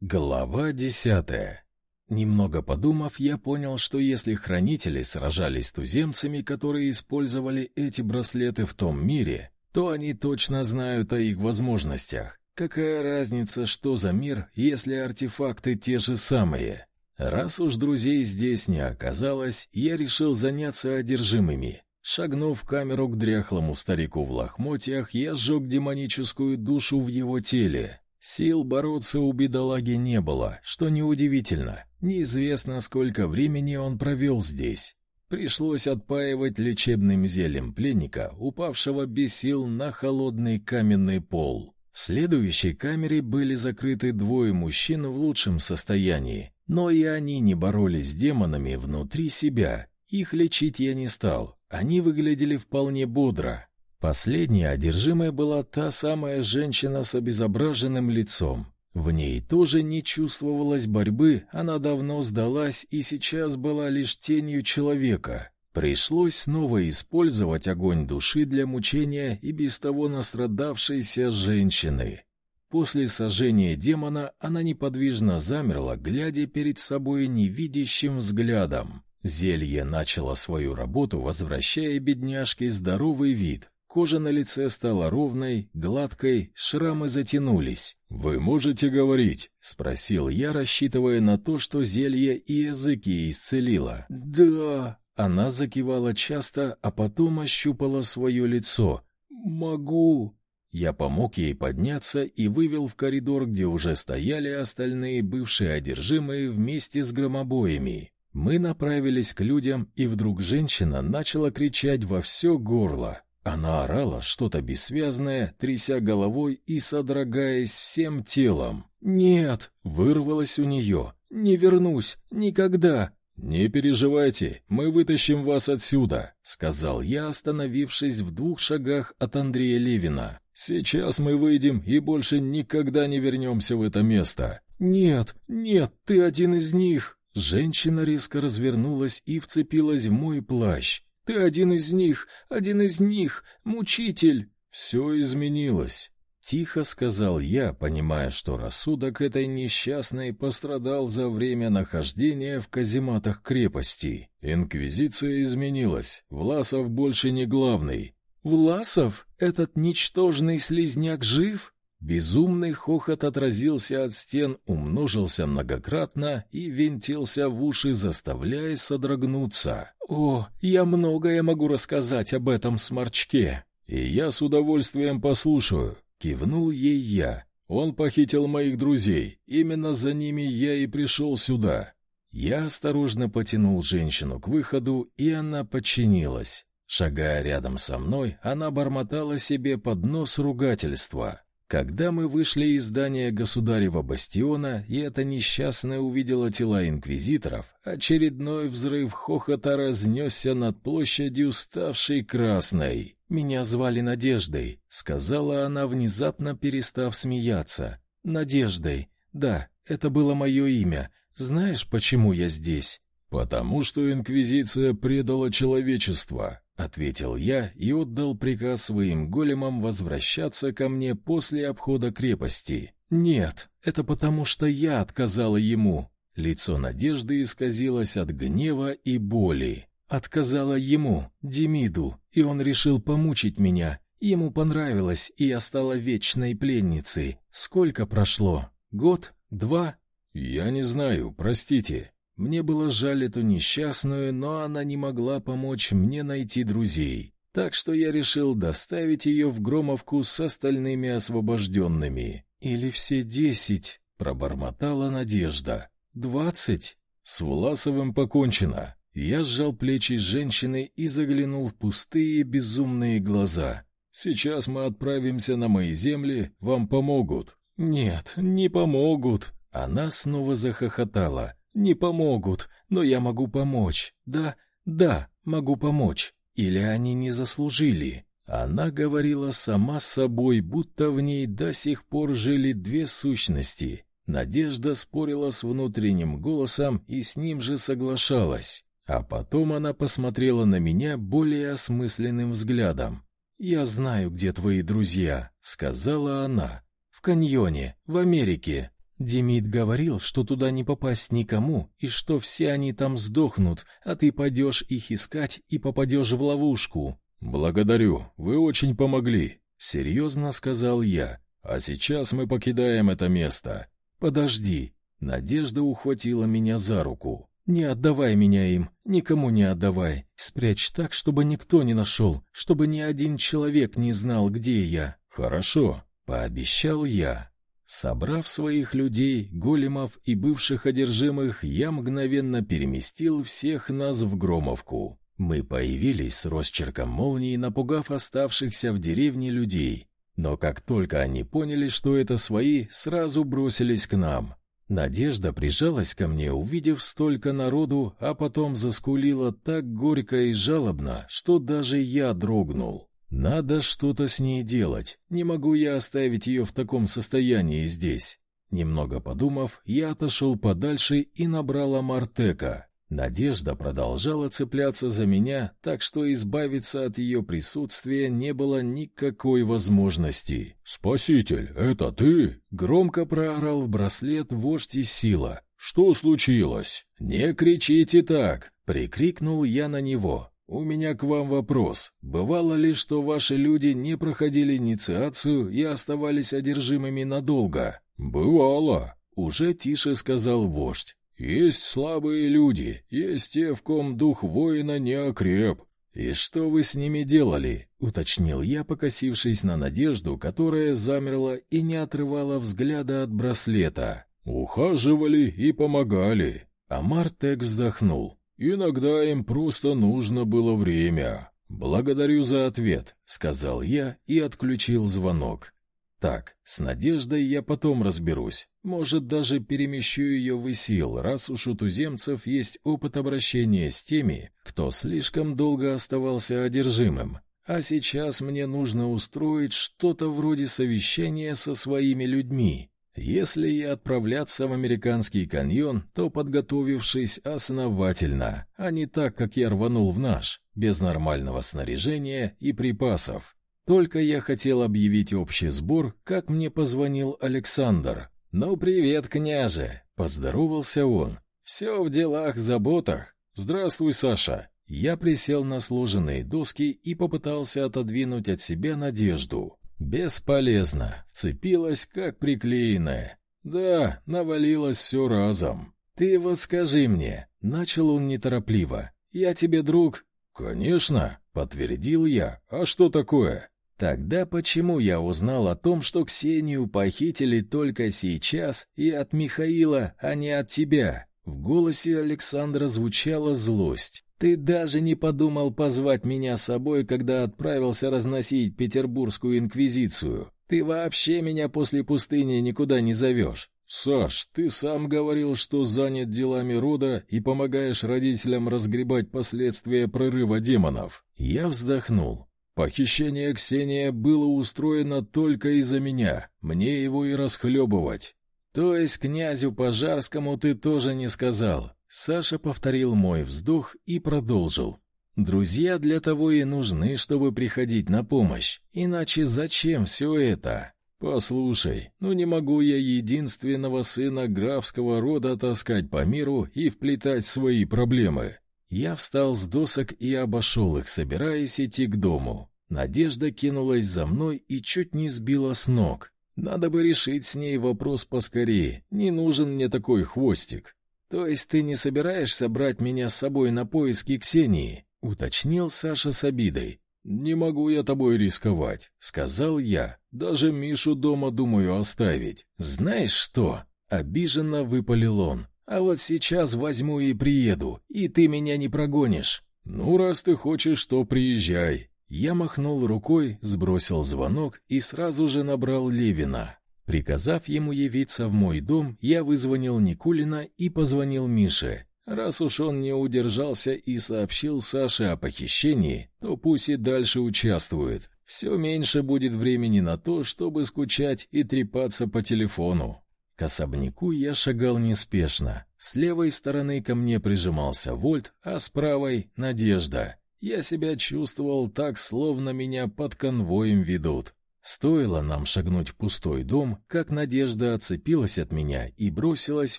Глава десятая. Немного подумав, я понял, что если хранители сражались с туземцами, которые использовали эти браслеты в том мире, то они точно знают о их возможностях. Какая разница, что за мир, если артефакты те же самые? Раз уж друзей здесь не оказалось, я решил заняться одержимыми. Шагнув в камеру к дряхлому старику в лохмотьях, я сжег демоническую душу в его теле. Сил бороться у бедолаги не было, что неудивительно. Неизвестно, сколько времени он провел здесь. Пришлось отпаивать лечебным зельем пленника, упавшего без сил на холодный каменный пол. В следующей камере были закрыты двое мужчин в лучшем состоянии, но и они не боролись с демонами внутри себя. Их лечить я не стал. Они выглядели вполне бодро, Последней одержимой была та самая женщина с обезображенным лицом. В ней тоже не чувствовалось борьбы, она давно сдалась и сейчас была лишь тенью человека. Пришлось снова использовать огонь души для мучения и без того настрадавшейся женщины. После сожжения демона она неподвижно замерла, глядя перед собой невидящим взглядом. Зелье начало свою работу, возвращая бедняжке здоровый вид. Кожа на лице стала ровной, гладкой, шрамы затянулись. «Вы можете говорить?» — спросил я, рассчитывая на то, что зелье и языки исцелило. «Да...» — она закивала часто, а потом ощупала свое лицо. «Могу...» Я помог ей подняться и вывел в коридор, где уже стояли остальные бывшие одержимые вместе с громобоями. Мы направились к людям, и вдруг женщина начала кричать во все горло. Она орала что-то бессвязное, тряся головой и содрогаясь всем телом. «Нет!» — вырвалось у нее. «Не вернусь! Никогда!» «Не переживайте, мы вытащим вас отсюда», — сказал я, остановившись в двух шагах от Андрея Левина. «Сейчас мы выйдем и больше никогда не вернемся в это место». «Нет, нет, ты один из них!» Женщина резко развернулась и вцепилась в мой плащ. Ты один из них, один из них, мучитель. Все изменилось. Тихо сказал я, понимая, что рассудок этой несчастной пострадал за время нахождения в казематах крепости. Инквизиция изменилась. Власов больше не главный. Власов? Этот ничтожный слизняк жив? Безумный хохот отразился от стен, умножился многократно и винтился в уши, заставляя содрогнуться. «О, я многое могу рассказать об этом сморчке!» «И я с удовольствием послушаю», — кивнул ей я. «Он похитил моих друзей. Именно за ними я и пришел сюда». Я осторожно потянул женщину к выходу, и она подчинилась. Шагая рядом со мной, она бормотала себе под нос ругательства. Когда мы вышли из здания государева бастиона, и эта несчастная увидела тела инквизиторов, очередной взрыв хохота разнесся над площадью, ставшей красной. «Меня звали Надеждой», — сказала она, внезапно перестав смеяться. «Надеждой. Да, это было мое имя. Знаешь, почему я здесь?» «Потому что Инквизиция предала человечество», — ответил я и отдал приказ своим големам возвращаться ко мне после обхода крепости. «Нет, это потому что я отказала ему». Лицо Надежды исказилось от гнева и боли. Отказала ему, Демиду, и он решил помучить меня. Ему понравилось, и я стала вечной пленницей. Сколько прошло? Год? Два? Я не знаю, простите. Мне было жаль эту несчастную, но она не могла помочь мне найти друзей. Так что я решил доставить ее в Громовку с остальными освобожденными. Или все десять, пробормотала Надежда. Двадцать? С Власовым покончено. Я сжал плечи женщины и заглянул в пустые безумные глаза. Сейчас мы отправимся на мои земли, вам помогут. Нет, не помогут. Она снова захохотала не помогут, но я могу помочь. Да, да, могу помочь. Или они не заслужили. Она говорила сама собой, будто в ней до сих пор жили две сущности. Надежда спорила с внутренним голосом и с ним же соглашалась. А потом она посмотрела на меня более осмысленным взглядом. «Я знаю, где твои друзья», — сказала она. «В каньоне, в Америке. Демид говорил, что туда не попасть никому, и что все они там сдохнут, а ты пойдешь их искать и попадешь в ловушку. Благодарю, вы очень помогли, серьезно сказал я. А сейчас мы покидаем это место. Подожди. Надежда ухватила меня за руку. Не отдавай меня им, никому не отдавай. Спрячь так, чтобы никто не нашел, чтобы ни один человек не знал, где я. Хорошо, пообещал я. Собрав своих людей, големов и бывших одержимых, я мгновенно переместил всех нас в Громовку. Мы появились с росчерком молнии, напугав оставшихся в деревне людей. Но как только они поняли, что это свои, сразу бросились к нам. Надежда прижалась ко мне, увидев столько народу, а потом заскулила так горько и жалобно, что даже я дрогнул. Надо что-то с ней делать. Не могу я оставить ее в таком состоянии здесь. Немного подумав, я отошел подальше и набрал Амартека. Надежда продолжала цепляться за меня, так что избавиться от ее присутствия не было никакой возможности. «Спаситель, это ты?» — громко проорал в браслет вождь из сила. «Что случилось?» «Не кричите так!» — прикрикнул я на него. «У меня к вам вопрос. Бывало ли, что ваши люди не проходили инициацию и оставались одержимыми надолго?» «Бывало», — уже тише сказал вождь. «Есть слабые люди, есть те, в ком дух воина не окреп». «И что вы с ними делали?» — уточнил я, покосившись на Надежду, которая замерла и не отрывала взгляда от браслета. «Ухаживали и помогали». Амар Тек вздохнул. Иногда им просто нужно было время. Благодарю за ответ, сказал я и отключил звонок. Так, с Надеждой я потом разберусь. Может, даже перемещу ее в Исил, раз уж у туземцев есть опыт обращения с теми, кто слишком долго оставался одержимым. А сейчас мне нужно устроить что-то вроде совещания со своими людьми. Если и отправляться в американский каньон, то подготовившись основательно, а не так, как я рванул в наш, без нормального снаряжения и припасов. Только я хотел объявить общий сбор, как мне позвонил Александр. «Ну, привет, княже!» — поздоровался он. «Все в делах, заботах. Здравствуй, Саша!» Я присел на сложенные доски и попытался отодвинуть от себя надежду. Бесполезно, вцепилась как приклеенная. Да, навалилось все разом. Ты вот скажи мне, начал он неторопливо. Я тебе друг. Конечно, подтвердил я. А что такое? Тогда почему я узнал о том, что Ксению похитили только сейчас и от Михаила, а не от тебя? В голосе Александра звучала злость. Ты даже не подумал позвать меня с собой, когда отправился разносить петербургскую инквизицию. Ты вообще меня после пустыни никуда не зовешь. Саш, ты сам говорил, что занят делами рода и помогаешь родителям разгребать последствия прорыва демонов. Я вздохнул. Похищение Ксения было устроено только из-за меня. Мне его и расхлебывать. То есть князю Пожарскому ты тоже не сказал? Саша повторил мой вздох и продолжил. Друзья для того и нужны, чтобы приходить на помощь. Иначе зачем все это? Послушай, ну не могу я единственного сына графского рода таскать по миру и вплетать свои проблемы. Я встал с досок и обошел их, собираясь идти к дому. Надежда кинулась за мной и чуть не сбила с ног. Надо бы решить с ней вопрос поскорее. Не нужен мне такой хвостик. То есть ты не собираешься брать меня с собой на поиски Ксении? уточнил Саша с обидой. Не могу я тобой рисковать, сказал я. Даже Мишу дома думаю оставить. Знаешь что? обиженно выпалил он. А вот сейчас возьму и приеду, и ты меня не прогонишь. Ну, раз ты хочешь, то приезжай. Я махнул рукой, сбросил звонок и сразу же набрал Левина. Приказав ему явиться в мой дом, я вызвонил Никулина и позвонил Мише. Раз уж он не удержался и сообщил Саше о похищении, то пусть и дальше участвует. Все меньше будет времени на то, чтобы скучать и трепаться по телефону. К особняку я шагал неспешно. С левой стороны ко мне прижимался Вольт, а с правой — Надежда. Я себя чувствовал так, словно меня под конвоем ведут. Стоило нам шагнуть в пустой дом, как Надежда отцепилась от меня и бросилась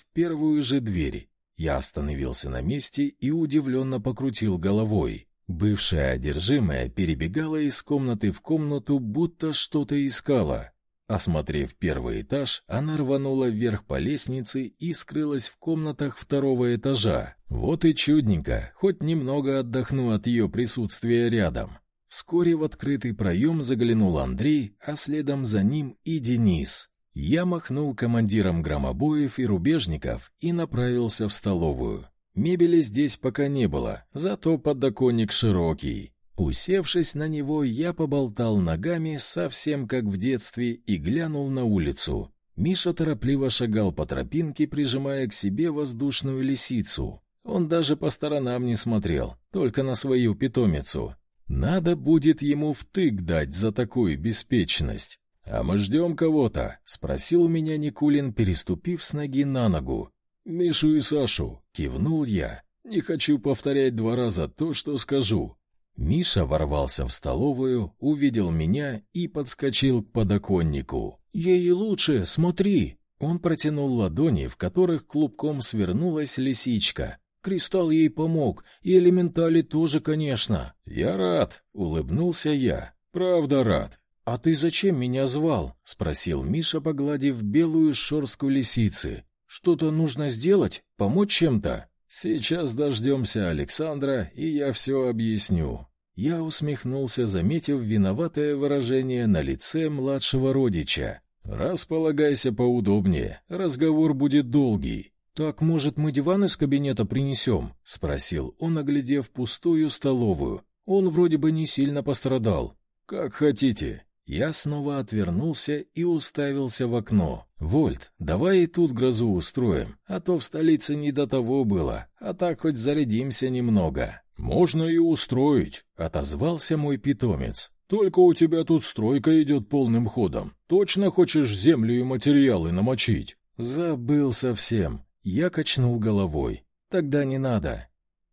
в первую же дверь. Я остановился на месте и удивленно покрутил головой. Бывшая одержимая перебегала из комнаты в комнату, будто что-то искала. Осмотрев первый этаж, она рванула вверх по лестнице и скрылась в комнатах второго этажа. Вот и чудненько, хоть немного отдохну от ее присутствия рядом. Вскоре в открытый проем заглянул Андрей, а следом за ним и Денис. Я махнул командиром громобоев и рубежников и направился в столовую. Мебели здесь пока не было, зато подоконник широкий. Усевшись на него, я поболтал ногами, совсем как в детстве, и глянул на улицу. Миша торопливо шагал по тропинке, прижимая к себе воздушную лисицу. Он даже по сторонам не смотрел, только на свою питомицу. Надо будет ему втык дать за такую беспечность. «А мы ждем кого-то?» — спросил меня Никулин, переступив с ноги на ногу. «Мишу и Сашу», — кивнул я. «Не хочу повторять два раза то, что скажу». Миша ворвался в столовую, увидел меня и подскочил к подоконнику. «Ей лучше, смотри!» Он протянул ладони, в которых клубком свернулась лисичка. «Кристалл ей помог, и элементали тоже, конечно». «Я рад», — улыбнулся я. «Правда рад». «А ты зачем меня звал?» — спросил Миша, погладив белую шорстку лисицы. «Что-то нужно сделать? Помочь чем-то?» «Сейчас дождемся Александра, и я все объясню». Я усмехнулся, заметив виноватое выражение на лице младшего родича. «Располагайся поудобнее, разговор будет долгий». «Так, может, мы диван из кабинета принесем?» — спросил он, оглядев пустую столовую. «Он вроде бы не сильно пострадал». «Как хотите». Я снова отвернулся и уставился в окно. «Вольт, давай и тут грозу устроим, а то в столице не до того было, а так хоть зарядимся немного». «Можно и устроить», — отозвался мой питомец. «Только у тебя тут стройка идет полным ходом. Точно хочешь землю и материалы намочить?» «Забыл совсем». Я качнул головой. «Тогда не надо».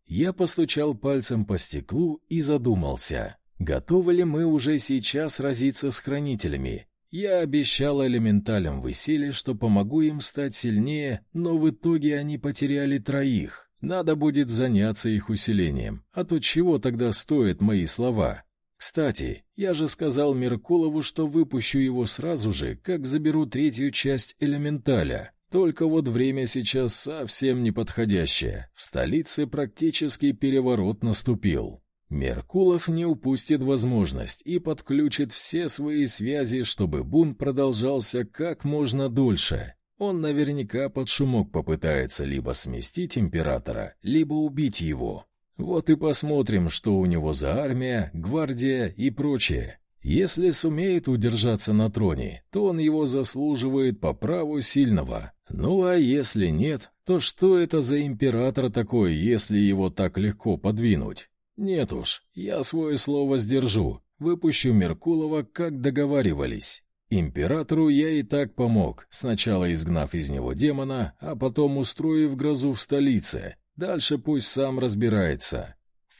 Я постучал пальцем по стеклу и задумался. Готовы ли мы уже сейчас разиться с хранителями? Я обещал элементалям в Исиле, что помогу им стать сильнее, но в итоге они потеряли троих. Надо будет заняться их усилением, а то чего тогда стоят мои слова? Кстати, я же сказал Меркулову, что выпущу его сразу же, как заберу третью часть элементаля. Только вот время сейчас совсем неподходящее. В столице практически переворот наступил. Меркулов не упустит возможность и подключит все свои связи, чтобы бунт продолжался как можно дольше. Он наверняка под шумок попытается либо сместить императора, либо убить его. Вот и посмотрим, что у него за армия, гвардия и прочее. Если сумеет удержаться на троне, то он его заслуживает по праву сильного. Ну а если нет, то что это за император такой, если его так легко подвинуть? Нет уж, я свое слово сдержу, выпущу Меркулова, как договаривались. Императору я и так помог, сначала изгнав из него демона, а потом устроив грозу в столице. Дальше пусть сам разбирается.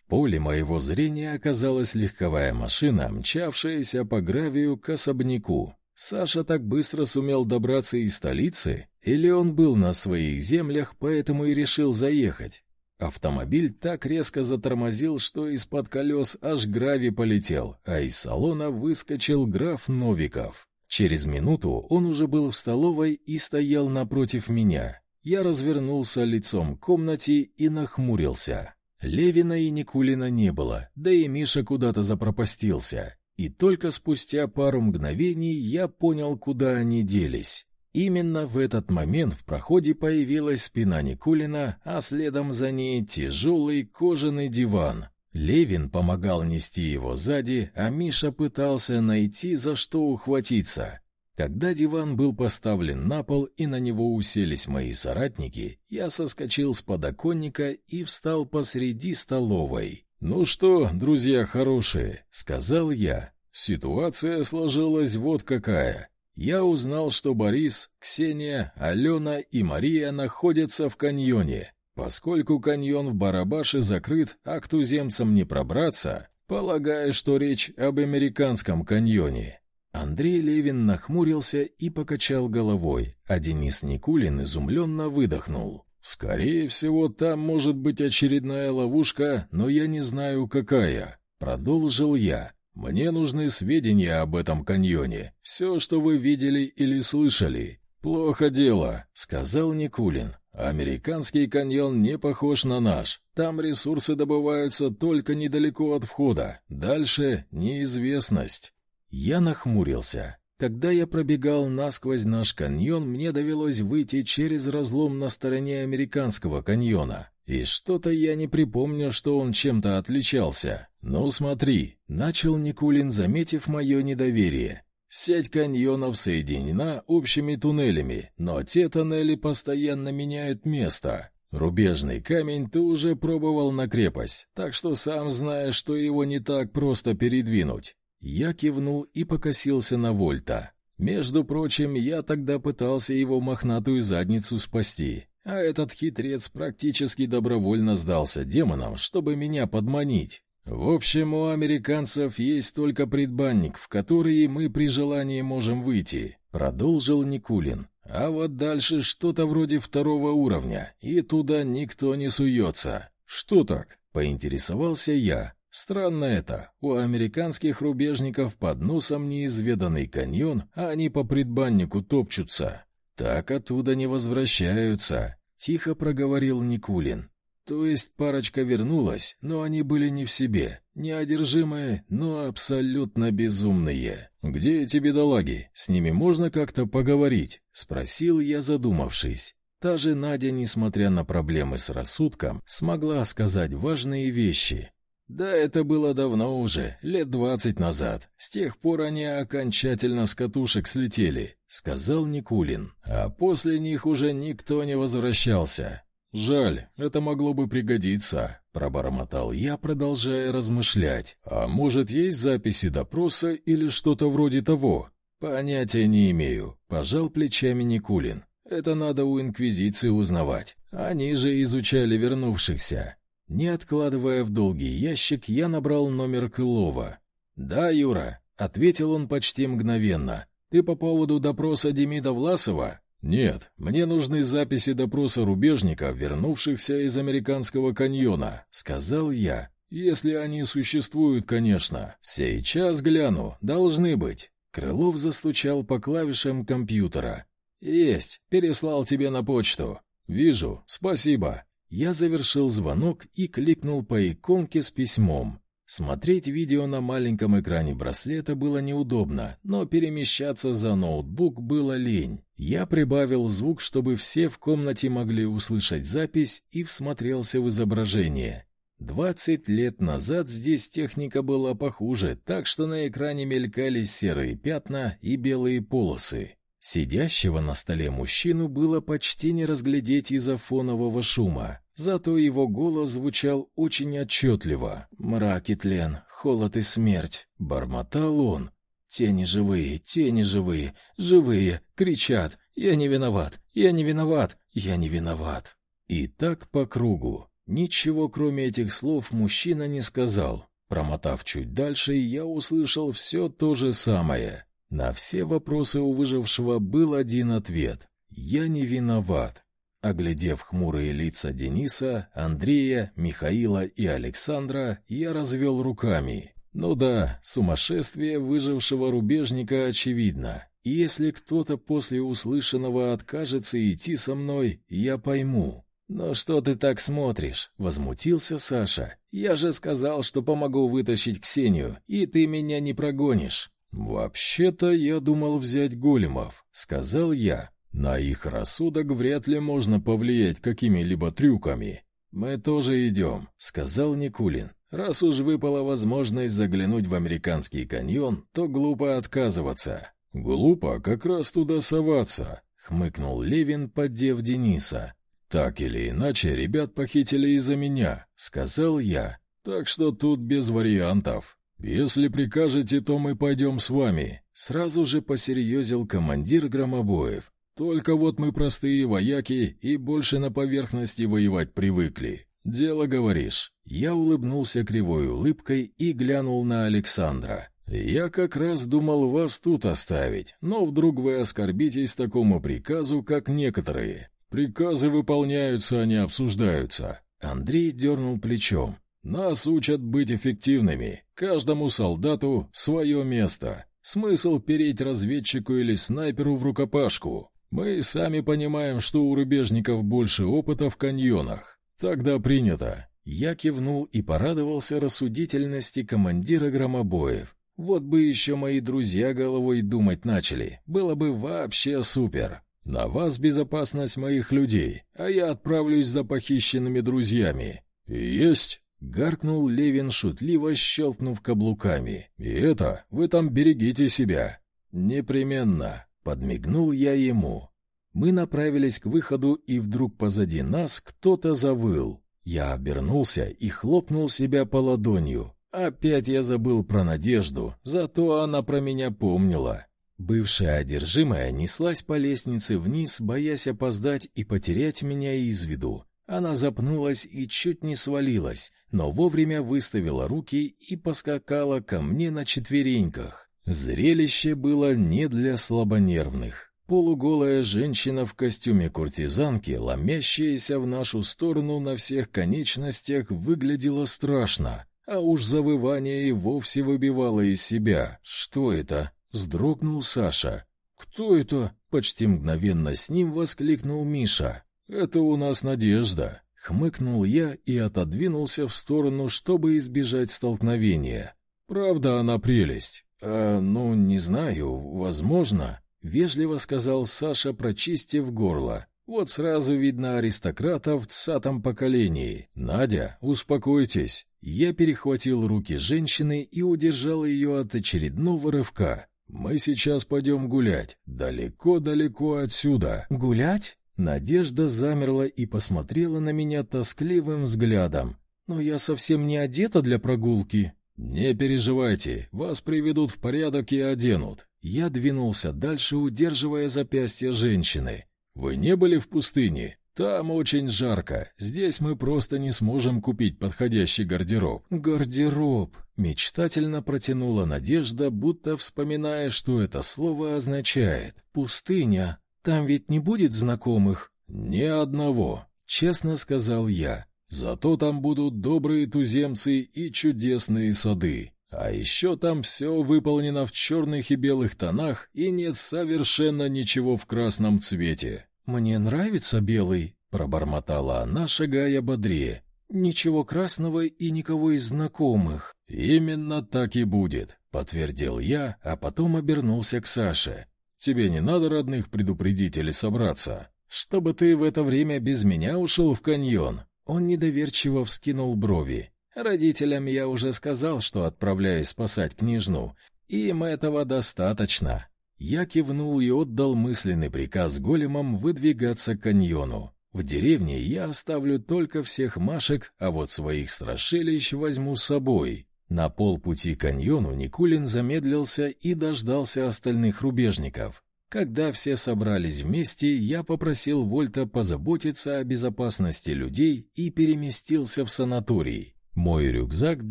Поле моего зрения оказалась легковая машина, мчавшаяся по гравию к особняку. Саша так быстро сумел добраться из столицы, или он был на своих землях, поэтому и решил заехать? Автомобиль так резко затормозил, что из-под колес аж гравий полетел, а из салона выскочил граф Новиков. Через минуту он уже был в столовой и стоял напротив меня. Я развернулся лицом к комнате и нахмурился. Левина и Никулина не было, да и Миша куда-то запропастился. И только спустя пару мгновений я понял, куда они делись. Именно в этот момент в проходе появилась спина Никулина, а следом за ней тяжелый кожаный диван. Левин помогал нести его сзади, а Миша пытался найти, за что ухватиться. Когда диван был поставлен на пол и на него уселись мои соратники, я соскочил с подоконника и встал посреди столовой. «Ну что, друзья хорошие», — сказал я, — «ситуация сложилась вот какая». Я узнал, что Борис, Ксения, Алена и Мария находятся в каньоне. Поскольку каньон в Барабаше закрыт, а к туземцам не пробраться, полагаю, что речь об американском каньоне. Андрей Левин нахмурился и покачал головой, а Денис Никулин изумленно выдохнул. «Скорее всего, там может быть очередная ловушка, но я не знаю, какая», — продолжил я. «Мне нужны сведения об этом каньоне, все, что вы видели или слышали». «Плохо дело», — сказал Никулин. «Американский каньон не похож на наш. Там ресурсы добываются только недалеко от входа. Дальше — неизвестность». Я нахмурился. Когда я пробегал насквозь наш каньон, мне довелось выйти через разлом на стороне американского каньона. И что-то я не припомню, что он чем-то отличался. «Ну смотри», — начал Никулин, заметив мое недоверие. «Сеть каньонов соединена общими туннелями, но те тоннели постоянно меняют место. Рубежный камень ты уже пробовал на крепость, так что сам знаешь, что его не так просто передвинуть. Я кивнул и покосился на Вольта. Между прочим, я тогда пытался его мохнатую задницу спасти, а этот хитрец практически добровольно сдался демонам, чтобы меня подманить. В общем, у американцев есть только предбанник, в который мы при желании можем выйти, продолжил Никулин. А вот дальше что-то вроде второго уровня, и туда никто не суется. Что так? Поинтересовался я. Странно это. У американских рубежников под носом неизведанный каньон, а они по предбаннику топчутся. Так оттуда не возвращаются, тихо проговорил Никулин. То есть парочка вернулась, но они были не в себе, неодержимые, но абсолютно безумные. Где эти бедолаги? С ними можно как-то поговорить, спросил я, задумавшись. Та же Надя, несмотря на проблемы с рассудком, смогла сказать важные вещи. Да, это было давно уже, лет двадцать назад. С тех пор они окончательно с катушек слетели, сказал Никулин. А после них уже никто не возвращался. Жаль, это могло бы пригодиться, пробормотал я, продолжая размышлять. А может, есть записи допроса или что-то вроде того? Понятия не имею, пожал плечами Никулин. Это надо у инквизиции узнавать. Они же изучали вернувшихся. Не откладывая в долгий ящик, я набрал номер Крылова. «Да, Юра», — ответил он почти мгновенно. «Ты по поводу допроса Демида Власова?» «Нет, мне нужны записи допроса рубежников, вернувшихся из американского каньона», — сказал я. «Если они существуют, конечно. Сейчас гляну, должны быть». Крылов застучал по клавишам компьютера. «Есть, переслал тебе на почту». «Вижу, спасибо». Я завершил звонок и кликнул по иконке с письмом. Смотреть видео на маленьком экране браслета было неудобно, но перемещаться за ноутбук было лень. Я прибавил звук, чтобы все в комнате могли услышать запись, и всмотрелся в изображение. Двадцать лет назад здесь техника была похуже, так что на экране мелькали серые пятна и белые полосы. Сидящего на столе мужчину было почти не разглядеть из-за фонового шума, зато его голос звучал очень отчетливо. «Мрак и тлен, холод и смерть», — бормотал он. «Тени живые, тени живые, живые, кричат, я не виноват, я не виноват, я не виноват». И так по кругу. Ничего, кроме этих слов, мужчина не сказал. Промотав чуть дальше, я услышал все то же самое — на все вопросы у выжившего был один ответ: я не виноват. Оглядев хмурые лица Дениса, Андрея, Михаила и Александра, я развел руками. Ну да, сумасшествие выжившего рубежника очевидно. И если кто-то после услышанного откажется идти со мной, я пойму. «Но что ты так смотришь?» — возмутился Саша. «Я же сказал, что помогу вытащить Ксению, и ты меня не прогонишь». «Вообще-то я думал взять големов», — сказал я. «На их рассудок вряд ли можно повлиять какими-либо трюками». «Мы тоже идем», — сказал Никулин. «Раз уж выпала возможность заглянуть в американский каньон, то глупо отказываться». «Глупо как раз туда соваться», — хмыкнул Левин, поддев Дениса. «Так или иначе, ребят похитили из-за меня», — сказал я. «Так что тут без вариантов». «Если прикажете, то мы пойдем с вами», — сразу же посерьезил командир Громобоев. «Только вот мы простые вояки и больше на поверхности воевать привыкли. Дело, говоришь». Я улыбнулся кривой улыбкой и глянул на Александра. «Я как раз думал вас тут оставить, но вдруг вы оскорбитесь такому приказу, как некоторые. Приказы выполняются, а не обсуждаются». Андрей дернул плечом. «Нас учат быть эффективными. Каждому солдату свое место. Смысл переть разведчику или снайперу в рукопашку. Мы сами понимаем, что у рубежников больше опыта в каньонах. Тогда принято». Я кивнул и порадовался рассудительности командира громобоев. Вот бы еще мои друзья головой думать начали, было бы вообще супер. На вас безопасность моих людей, а я отправлюсь за похищенными друзьями. Есть, гаркнул Левин шутливо, щелкнув каблуками. И это, вы там берегите себя. Непременно, подмигнул я ему. Мы направились к выходу, и вдруг позади нас кто-то завыл. Я обернулся и хлопнул себя по ладонью. Опять я забыл про Надежду, зато она про меня помнила. Бывшая одержимая неслась по лестнице вниз, боясь опоздать и потерять меня из виду. Она запнулась и чуть не свалилась, но вовремя выставила руки и поскакала ко мне на четвереньках. Зрелище было не для слабонервных. Полуголая женщина в костюме куртизанки, ломящаяся в нашу сторону на всех конечностях, выглядела страшно а уж завывание и вовсе выбивало из себя. «Что это?» — вздрогнул Саша. «Кто это?» — почти мгновенно с ним воскликнул Миша. «Это у нас Надежда», — хмыкнул я и отодвинулся в сторону, чтобы избежать столкновения. «Правда, она прелесть». «А, ну, не знаю, возможно», — вежливо сказал Саша, прочистив горло. «Вот сразу видно аристократа в цатом поколении. Надя, успокойтесь. Я перехватил руки женщины и удержал ее от очередного рывка. «Мы сейчас пойдем гулять. Далеко-далеко отсюда». «Гулять?» Надежда замерла и посмотрела на меня тоскливым взглядом. «Но я совсем не одета для прогулки». «Не переживайте, вас приведут в порядок и оденут». Я двинулся дальше, удерживая запястье женщины. «Вы не были в пустыне? Там очень жарко. Здесь мы просто не сможем купить подходящий гардероб. Гардероб, мечтательно протянула Надежда, будто вспоминая, что это слово означает. Пустыня. Там ведь не будет знакомых. Ни одного, честно сказал я. Зато там будут добрые туземцы и чудесные сады. А еще там все выполнено в черных и белых тонах, и нет совершенно ничего в красном цвете. «Мне нравится белый», — пробормотала она, шагая бодрее. «Ничего красного и никого из знакомых». «Именно так и будет», — подтвердил я, а потом обернулся к Саше. «Тебе не надо родных предупредить или собраться, чтобы ты в это время без меня ушел в каньон». Он недоверчиво вскинул брови. «Родителям я уже сказал, что отправляюсь спасать княжну. Им этого достаточно. Я кивнул и отдал мысленный приказ големам выдвигаться к каньону. В деревне я оставлю только всех машек, а вот своих страшилищ возьму с собой. На полпути к каньону Никулин замедлился и дождался остальных рубежников. Когда все собрались вместе, я попросил Вольта позаботиться о безопасности людей и переместился в санаторий. Мой рюкзак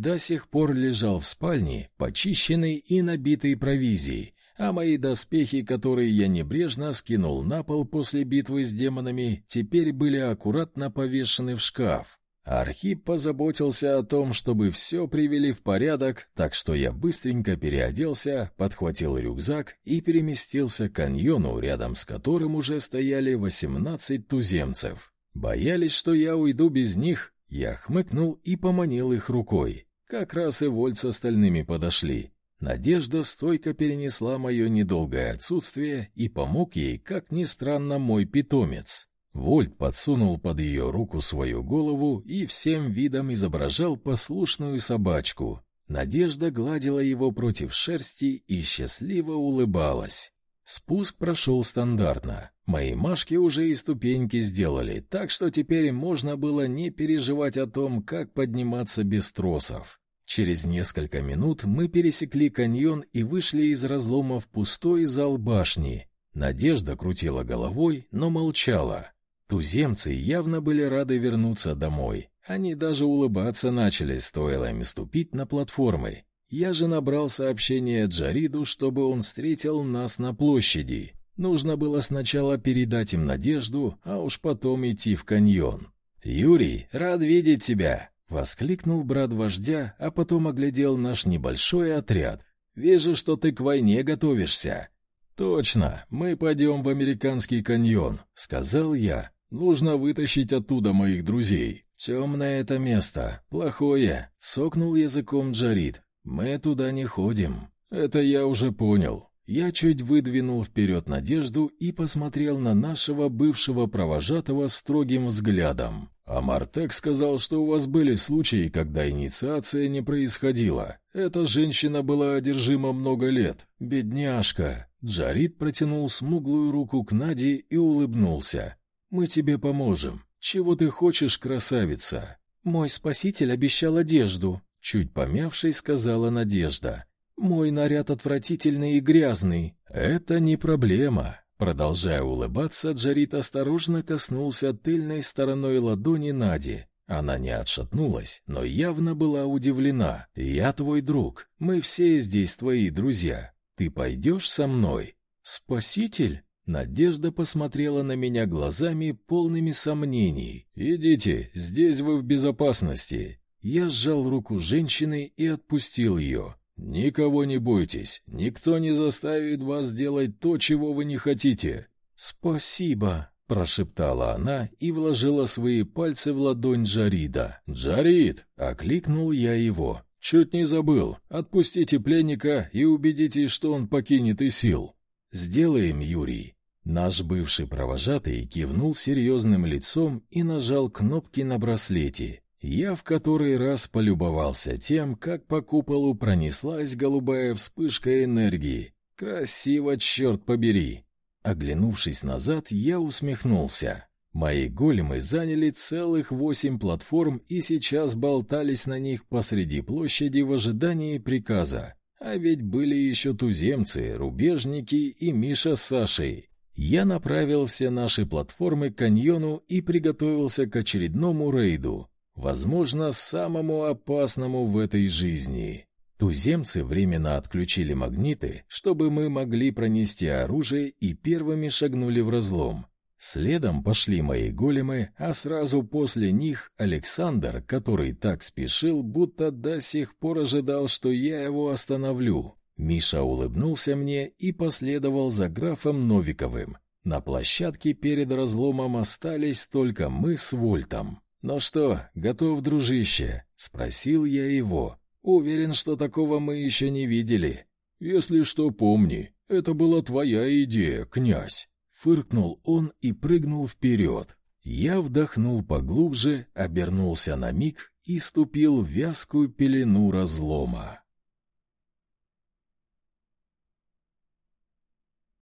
до сих пор лежал в спальне, почищенный и набитый провизией, а мои доспехи, которые я небрежно скинул на пол после битвы с демонами, теперь были аккуратно повешены в шкаф. Архип позаботился о том, чтобы все привели в порядок, так что я быстренько переоделся, подхватил рюкзак и переместился к каньону, рядом с которым уже стояли восемнадцать туземцев. Боялись, что я уйду без них, я хмыкнул и поманил их рукой. Как раз и Вольт остальными подошли. Надежда стойко перенесла мое недолгое отсутствие и помог ей, как ни странно, мой питомец. Вольт подсунул под ее руку свою голову и всем видом изображал послушную собачку. Надежда гладила его против шерсти и счастливо улыбалась. Спуск прошел стандартно. Мои машки уже и ступеньки сделали, так что теперь можно было не переживать о том, как подниматься без тросов. Через несколько минут мы пересекли каньон и вышли из разлома в пустой зал башни. Надежда крутила головой, но молчала. Туземцы явно были рады вернуться домой. Они даже улыбаться начали, стоило им ступить на платформы. Я же набрал сообщение Джариду, чтобы он встретил нас на площади. Нужно было сначала передать им надежду, а уж потом идти в каньон. «Юрий, рад видеть тебя!» — воскликнул брат вождя, а потом оглядел наш небольшой отряд. «Вижу, что ты к войне готовишься». «Точно, мы пойдем в американский каньон», — сказал я. «Нужно вытащить оттуда моих друзей». «Темное это место, плохое», — сокнул языком Джарид. «Мы туда не ходим». «Это я уже понял». Я чуть выдвинул вперед надежду и посмотрел на нашего бывшего провожатого строгим взглядом. А Мартек сказал, что у вас были случаи, когда инициация не происходила. Эта женщина была одержима много лет. Бедняжка. Джарид протянул смуглую руку к Наде и улыбнулся. Мы тебе поможем. Чего ты хочешь, красавица? Мой спаситель обещал одежду, чуть помявшись, сказала Надежда. Мой наряд отвратительный и грязный. Это не проблема. Продолжая улыбаться, Джарит осторожно коснулся тыльной стороной ладони Нади. Она не отшатнулась, но явно была удивлена. «Я твой друг. Мы все здесь твои друзья. Ты пойдешь со мной?» «Спаситель?» Надежда посмотрела на меня глазами, полными сомнений. «Идите, здесь вы в безопасности». Я сжал руку женщины и отпустил ее. «Никого не бойтесь, никто не заставит вас делать то, чего вы не хотите». «Спасибо», — прошептала она и вложила свои пальцы в ладонь Джарида. «Джарид!» — окликнул я его. «Чуть не забыл. Отпустите пленника и убедитесь, что он покинет и сил». «Сделаем, Юрий». Наш бывший провожатый кивнул серьезным лицом и нажал кнопки на браслете. Я в который раз полюбовался тем, как по куполу пронеслась голубая вспышка энергии. Красиво, черт побери! Оглянувшись назад, я усмехнулся. Мои големы заняли целых восемь платформ и сейчас болтались на них посреди площади в ожидании приказа. А ведь были еще туземцы, рубежники и Миша с Сашей. Я направил все наши платформы к каньону и приготовился к очередному рейду возможно, самому опасному в этой жизни. Туземцы временно отключили магниты, чтобы мы могли пронести оружие и первыми шагнули в разлом. Следом пошли мои големы, а сразу после них Александр, который так спешил, будто до сих пор ожидал, что я его остановлю. Миша улыбнулся мне и последовал за графом Новиковым. На площадке перед разломом остались только мы с Вольтом. «Ну что, готов, дружище?» — спросил я его. «Уверен, что такого мы еще не видели». «Если что, помни, это была твоя идея, князь!» Фыркнул он и прыгнул вперед. Я вдохнул поглубже, обернулся на миг и ступил в вязкую пелену разлома.